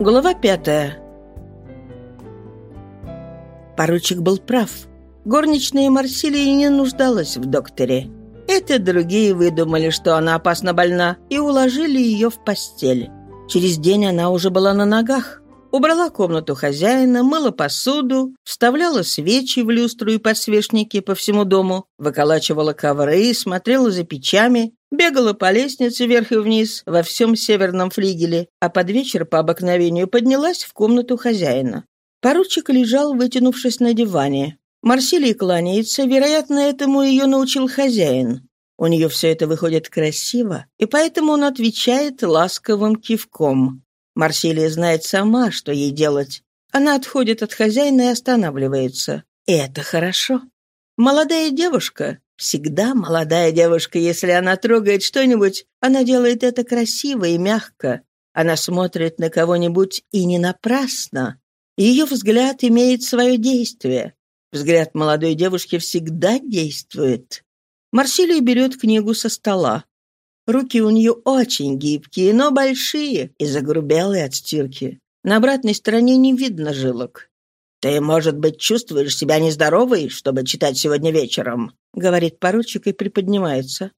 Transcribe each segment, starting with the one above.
Глава пятая. Поручик был прав. Горничная Марсилия не нуждалась в докторе. Это другие выдумали, что она опасно больна, и уложили ее в постель. Через день она уже была на ногах. Убрала комнату хозяина, мыла посуду, вставляла свечи в люстру и подсвечники по всему дому, выколачивала ковры, смотрела за печами, бегала по лестнице вверх и вниз во всем северном флигеле, а под вечер по обыкновению поднялась в комнату хозяина. Поручик лежал, вытянувшись на диване. Марсилий кланяется, вероятно, этому ее научил хозяин. У нее все это выходит красиво, и поэтому он отвечает ласковым кивком. Марсилия знает сама, что ей делать. Она отходит от хозяина и останавливается. И это хорошо. Молодая девушка, всегда молодая девушка, если она трогает что-нибудь, она делает это красиво и мягко. Она смотрит на кого-нибудь и не напрасно. Ее взгляд имеет свое действие. Взгляд молодой девушки всегда действует. Марсилия берет книгу со стола. Руки у нее очень гибкие, но большие и загрубелые от стирки. На обратной стороне не видно жилок. «Ты, может быть, чувствуешь себя нездоровой, чтобы читать сегодня вечером?» — говорит поручик и приподнимается.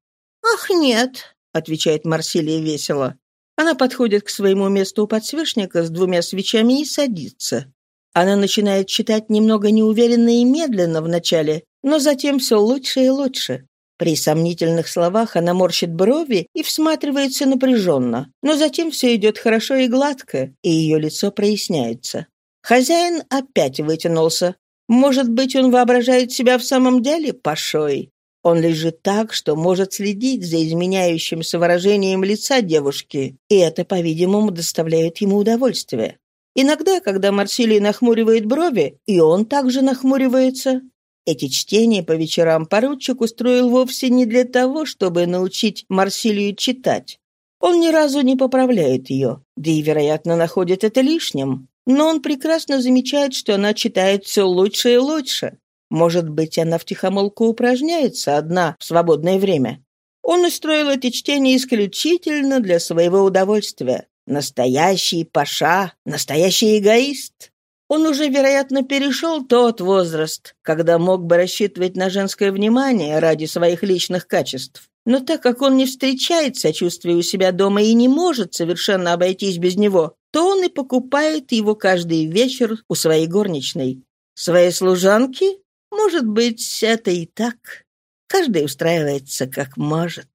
«Ах, нет», — отвечает Марсилия весело. Она подходит к своему месту у подсвечника с двумя свечами и садится. Она начинает читать немного неуверенно и медленно вначале, но затем все лучше и лучше. При сомнительных словах она морщит брови и всматривается напряженно, но затем все идет хорошо и гладко, и ее лицо проясняется. Хозяин опять вытянулся. Может быть, он воображает себя в самом деле пашой. Он лежит так, что может следить за изменяющимся выражением лица девушки, и это, по-видимому, доставляет ему удовольствие. Иногда, когда Марсилий нахмуривает брови, и он также нахмуривается, эти чтения по вечерам поручик устроил вовсе не для того, чтобы научить Марсилию читать. Он ни разу не поправляет ее, да и, вероятно, находит это лишним. Но он прекрасно замечает, что она читает все лучше и лучше. Может быть, она втихомолку упражняется одна в свободное время. Он устроил эти чтения исключительно для своего удовольствия. Настоящий паша, настоящий эгоист. Он уже, вероятно, перешел тот возраст, когда мог бы рассчитывать на женское внимание ради своих личных качеств. Но так как он не встречает сочувствия у себя дома и не может совершенно обойтись без него, то он и покупает его каждый вечер у своей горничной. Своей служанки? Может быть, это и так. Каждый устраивается как может.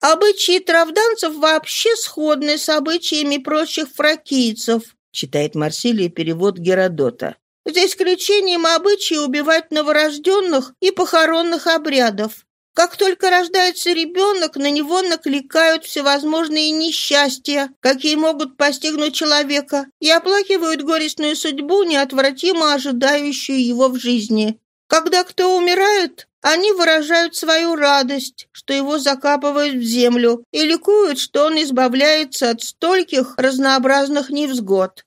Обычаи травданцев вообще сходны с обычаями прочих фракийцев, читает Марсилия перевод Геродота. За исключением обычая убивать новорожденных и похоронных обрядов. Как только рождается ребенок, на него накликают всевозможные несчастья, какие могут постигнуть человека, и оплакивают горестную судьбу, неотвратимо ожидающую его в жизни. Когда кто умирает, они выражают свою радость, что его закапывают в землю, и ликуют, что он избавляется от стольких разнообразных невзгод.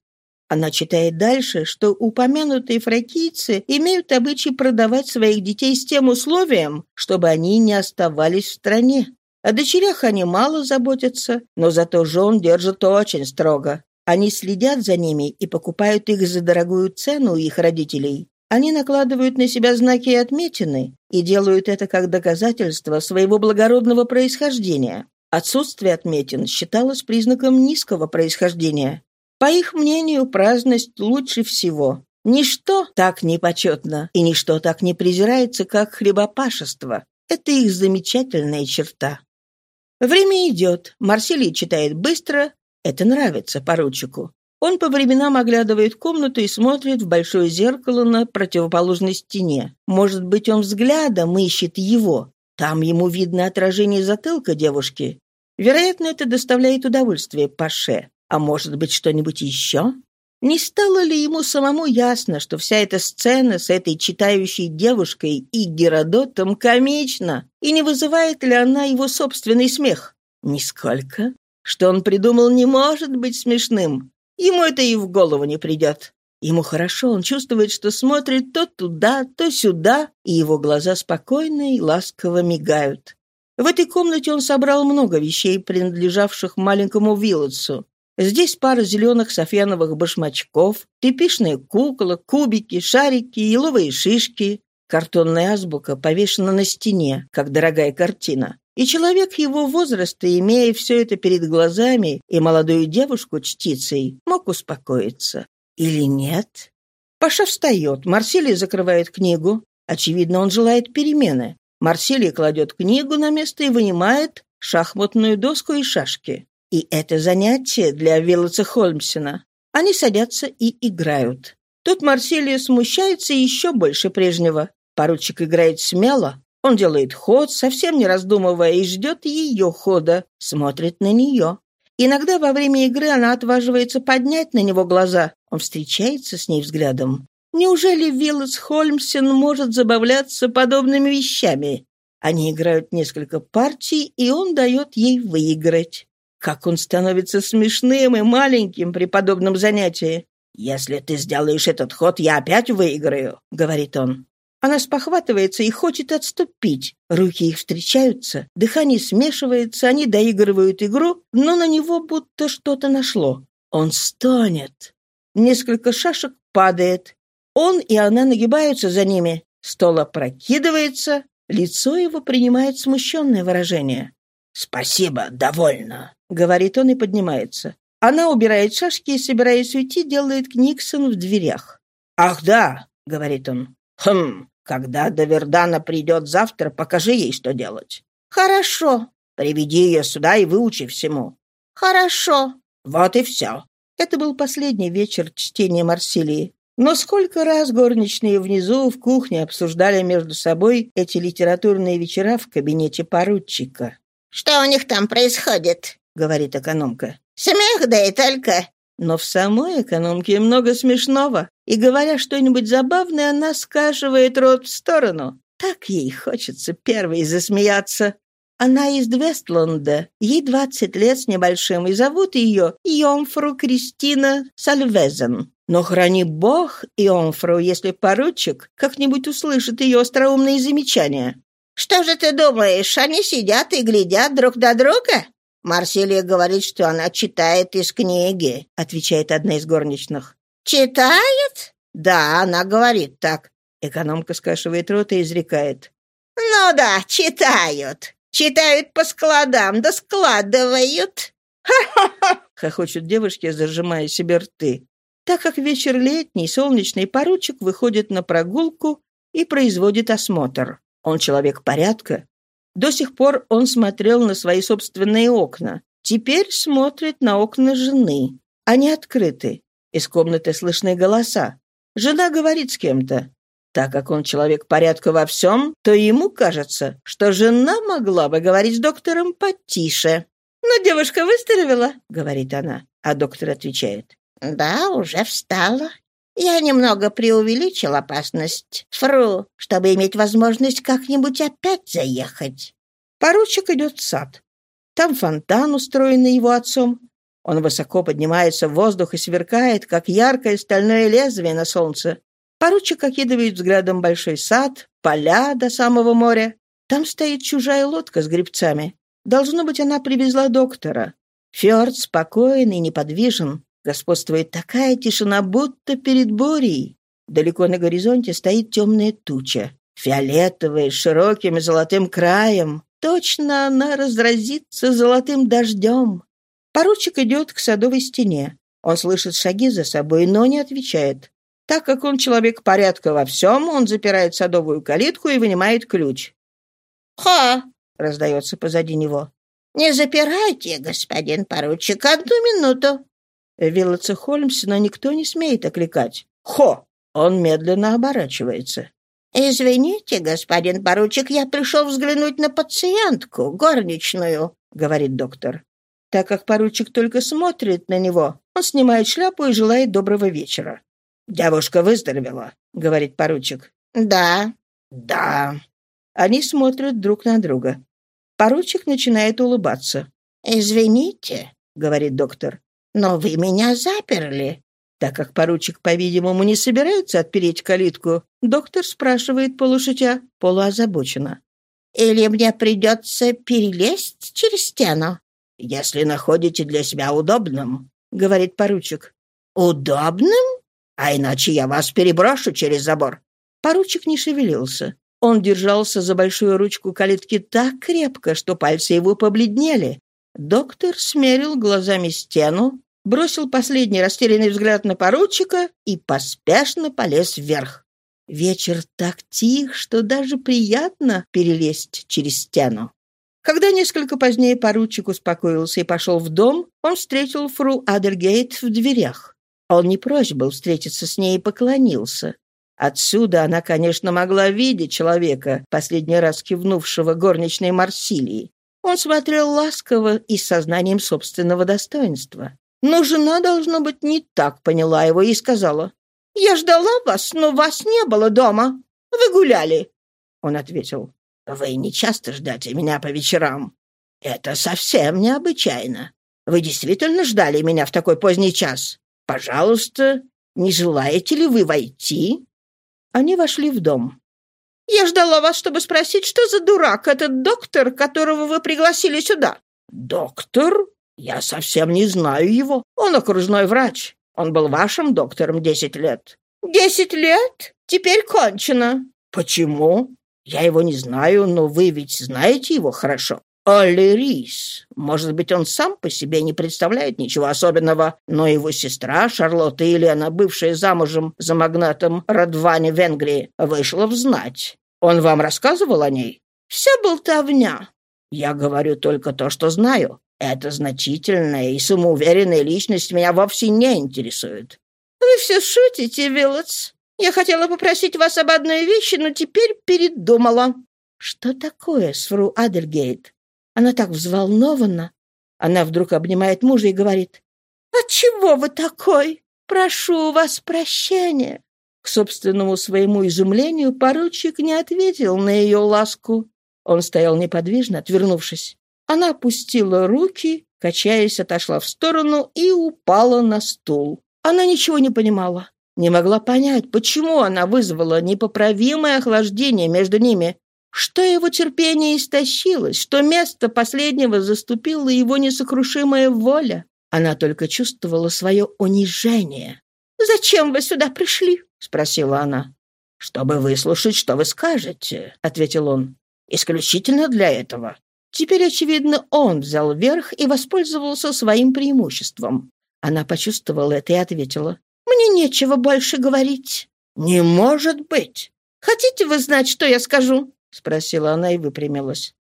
Она читает дальше, что упомянутые фракийцы имеют обычай продавать своих детей с тем условием, чтобы они не оставались в стране. О дочерях они мало заботятся, но зато жен держат очень строго. Они следят за ними и покупают их за дорогую цену у их родителей. Они накладывают на себя знаки и отметины и делают это как доказательство своего благородного происхождения. Отсутствие отметин считалось признаком низкого происхождения. По их мнению, праздность лучше всего. Ничто так не почетно и ничто так не презирается, как хлебопашество. Это их замечательная черта. Время идет. Марсилий читает быстро. Это нравится поручику. Он по временам оглядывает комнату и смотрит в большое зеркало на противоположной стене. Может быть, он взглядом ищет его. Там ему видно отражение затылка девушки. Вероятно, это доставляет удовольствие Паше. А может быть, что-нибудь еще? Не стало ли ему самому ясно, что вся эта сцена с этой читающей девушкой и Геродотом комична, и не вызывает ли она его собственный смех? Нисколько. Что он придумал, не может быть смешным. Ему это и в голову не придет. Ему хорошо, он чувствует, что смотрит то туда, то сюда, и его глаза спокойно и ласково мигают. В этой комнате он собрал много вещей, принадлежавших маленькому Виллотсу. Здесь пара зеленых софьяновых башмачков, тряпишные куклы, кубики, шарики, еловые шишки. Картонная азбука повешена на стене, как дорогая картина. И человек его возраста, имея все это перед глазами и молодую девушку чтицей, мог успокоиться. Или нет? Паша встает, Марсилий закрывает книгу. Очевидно, он желает перемены. Марсилий кладет книгу на место и вынимает шахматную доску и шашки. И это занятие для Виллоца Холмсена. Они садятся и играют. Тут Марсилия смущается еще больше прежнего. Поручик играет смело. Он делает ход, совсем не раздумывая, и ждет ее хода, смотрит на нее. Иногда во время игры она отваживается поднять на него глаза. Он встречается с ней взглядом. Неужели Виллас Холмсен может забавляться подобными вещами? Они играют несколько партий, и он дает ей выиграть. Как он становится смешным и маленьким при подобном занятии. «Если ты сделаешь этот ход, я опять выиграю», — говорит он. Она спохватывается и хочет отступить. Руки их встречаются, дыхание смешивается, они доигрывают игру, но на него будто что-то нашло. Он стонет. Несколько шашек падает. Он и она нагибаются за ними. Стол опрокидывается, лицо его принимает смущенное выражение. «Спасибо, довольно», — говорит он и поднимается. Она убирает шашки и, собираясь уйти, делает Книксон в дверях. «Ах да», — говорит он. «Хм, когда до Вердана придет завтра, покажи ей, что делать». «Хорошо». «Приведи ее сюда и выучи всему». «Хорошо». Вот и все. Это был последний вечер чтения Марсилии. Но сколько раз горничные внизу в кухне обсуждали между собой эти литературные вечера в кабинете поручика. «Что у них там происходит?» — говорит экономка. «Смех, да и только. Но в самой экономке много смешного, и, говоря что-нибудь забавное, она скашивает рот в сторону. Так ей хочется первой засмеяться. Она из Вестланда, ей 20 лет с небольшим, и зовут ее Йомфру Кристина Сальвезен. Но храни бог Йомфру, если поручик как-нибудь услышит ее остроумные замечания. «Что же ты думаешь, они сидят и глядят друг на друга?» «Марсилия говорит, что она читает из книги», — отвечает одна из горничных. «Читает?» «Да, она говорит так». Экономка скашивает рот и изрекает. «Ну да, читают. Читают по складам, да складывают». «Ха-ха-ха!» — хохочут девушки, зажимая себе рты. Так как вечер летний, солнечный поручик выходит на прогулку и производит осмотр. Он человек порядка, до сих пор он смотрел на свои собственные окна. Теперь смотрит на окна жены. Они открыты. Из комнаты слышны голоса. Жена говорит с кем-то. Так как он человек порядка во всем, то ему кажется, что жена могла бы говорить с доктором потише. «Но девушка выздоровела», — говорит она, а доктор отвечает. «Да, уже встала. Я немного преувеличил опасность, фру, чтобы иметь возможность как-нибудь опять заехать. Поручик идет в сад. Там фонтан, устроенный его отцом. Он высоко поднимается в воздух и сверкает, как яркое стальное лезвие на солнце. Поручик окидывает взглядом большой сад, поля до самого моря. Там стоит чужая лодка с грибцами. Должно быть, она привезла доктора. Фьорд спокоен и неподвижен. Господствует такая тишина, будто перед бурей. Далеко на горизонте стоит темная туча, фиолетовая, с широким золотым краем. Точно она разразится золотым дождем. Поручик идет к садовой стене. Он слышит шаги за собой, но не отвечает. Так как он человек порядка во всем, он запирает садовую калитку и вынимает ключ. «Ха!» — раздается позади него. «Не запирайте, господин поручик, одну минуту». Виллоца Холмсона никто не смеет окликать. «Хо!» Он медленно оборачивается. «Извините, господин поручик, я пришел взглянуть на пациентку, горничную», — говорит доктор. Так как поручик только смотрит на него, он снимает шляпу и желает доброго вечера. «Девушка выздоровела», — говорит поручик. «Да». «Да». Они смотрят друг на друга. Поручик начинает улыбаться. «Извините», — говорит доктор. Но вы меня заперли». Так как поручик, по-видимому, не собирается отпереть калитку, доктор спрашивает полушутя, полуозабоченно. «Или мне придется перелезть через стену?» «Если находите для себя удобным». — говорит поручик. «Удобным? А иначе я вас переброшу через забор». Поручик не шевелился. Он держался за большую ручку калитки так крепко, что пальцы его побледнели. Доктор смерил глазами стену, бросил последний растерянный взгляд на поручика и поспешно полез вверх. Вечер так тих, что даже приятно перелезть через стену. Когда несколько позднее поручик успокоился и пошел в дом, он встретил фру Адергейт в дверях. Он не прочь был встретиться с ней и поклонился. Отсюда она, конечно, могла видеть человека, последний раз кивнувшего горничной Марсилии. Он смотрел ласково и с сознанием собственного достоинства. Но жена, должно быть, не так поняла его и сказала, «Я ждала вас, но вас не было дома. Вы гуляли». Он ответил, «Вы не часто ждете меня по вечерам. Это совсем необычайно. Вы действительно ждали меня в такой поздний час? Пожалуйста, не желаете ли вы войти?» Они вошли в дом. «Я ждала вас, чтобы спросить, что за дурак этот доктор, которого вы пригласили сюда?» «Доктор? Я совсем не знаю его. Он окружной врач. Он был вашим доктором десять лет». «Десять лет? Теперь кончено». «Почему?» «Я его не знаю, но вы ведь знаете его хорошо». Олли Рис. Может быть, он сам по себе не представляет ничего особенного, но его сестра, Шарлотта Елена, бывшая замужем за магнатом Радвани Венгрии, вышла в знать. Он вам рассказывал о ней? Все болтовня. Я говорю только то, что знаю. Эта значительная и самоуверенная личность меня вовсе не интересует. Вы все шутите, Виллотс. Я хотела попросить вас об одной вещи, но теперь передумала. Что такое с фру Адельгейт? Она так взволнована. Она вдруг обнимает мужа и говорит, «Отчего вы такой? Прошу вас прощения». К собственному своему изумлению поручик не ответил на ее ласку. Он стоял неподвижно, отвернувшись. Она опустила руки, качаясь, отошла в сторону и упала на стул. Она ничего не понимала. Не могла понять, почему она вызвала непоправимое охлаждение между ними. Что его терпение истощилось, что место последнего заступила его несокрушимая воля. Она только чувствовала свое унижение. «Зачем вы сюда пришли?» — спросила она. «Чтобы выслушать, что вы скажете», — ответил он. «Исключительно для этого». Теперь, очевидно, он взял верх и воспользовался своим преимуществом. Она почувствовала это и ответила. «Мне нечего больше говорить». «Не может быть!» «Хотите вы знать, что я скажу?» — спросила она и выпрямилась.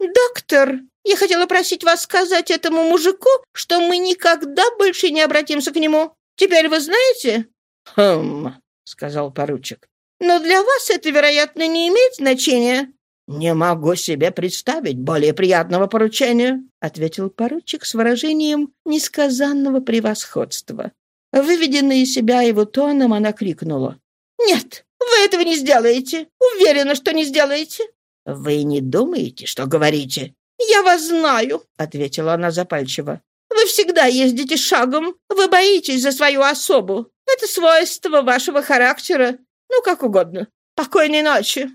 «Доктор, я хотела просить вас сказать этому мужику, что мы никогда больше не обратимся к нему. Теперь вы знаете?» «Хм», — сказал поручик. «Но для вас это, вероятно, не имеет значения». «Не могу себе представить более приятного поручения», — ответил поручик с выражением несказанного превосходства. Выведенная из себя его тоном, она крикнула. «Нет, вы этого не сделаете. Уверена, что не сделаете». «Вы не думаете, что говорите?» «Я вас знаю», — ответила она запальчиво. «Вы всегда ездите шагом. Вы боитесь за свою особу. Это свойство вашего характера. Ну, как угодно. Покойной ночи».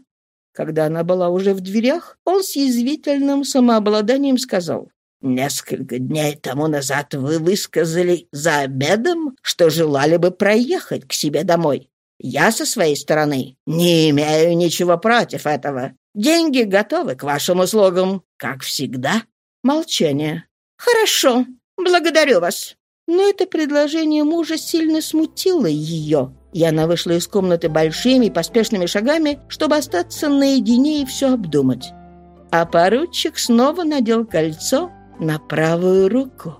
Когда она была уже в дверях, он с язвительным самообладанием сказал. «Несколько дней тому назад вы высказали за обедом, что желали бы проехать к себе домой. Я со своей стороны не имею ничего против этого. Деньги готовы к вашим услугам, как всегда. Молчание. Хорошо, благодарю вас. Но это предложение мужа сильно смутило ее, и она вышла из комнаты большими поспешными шагами, чтобы остаться наедине и все обдумать. А поручик снова надел кольцо на правую руку.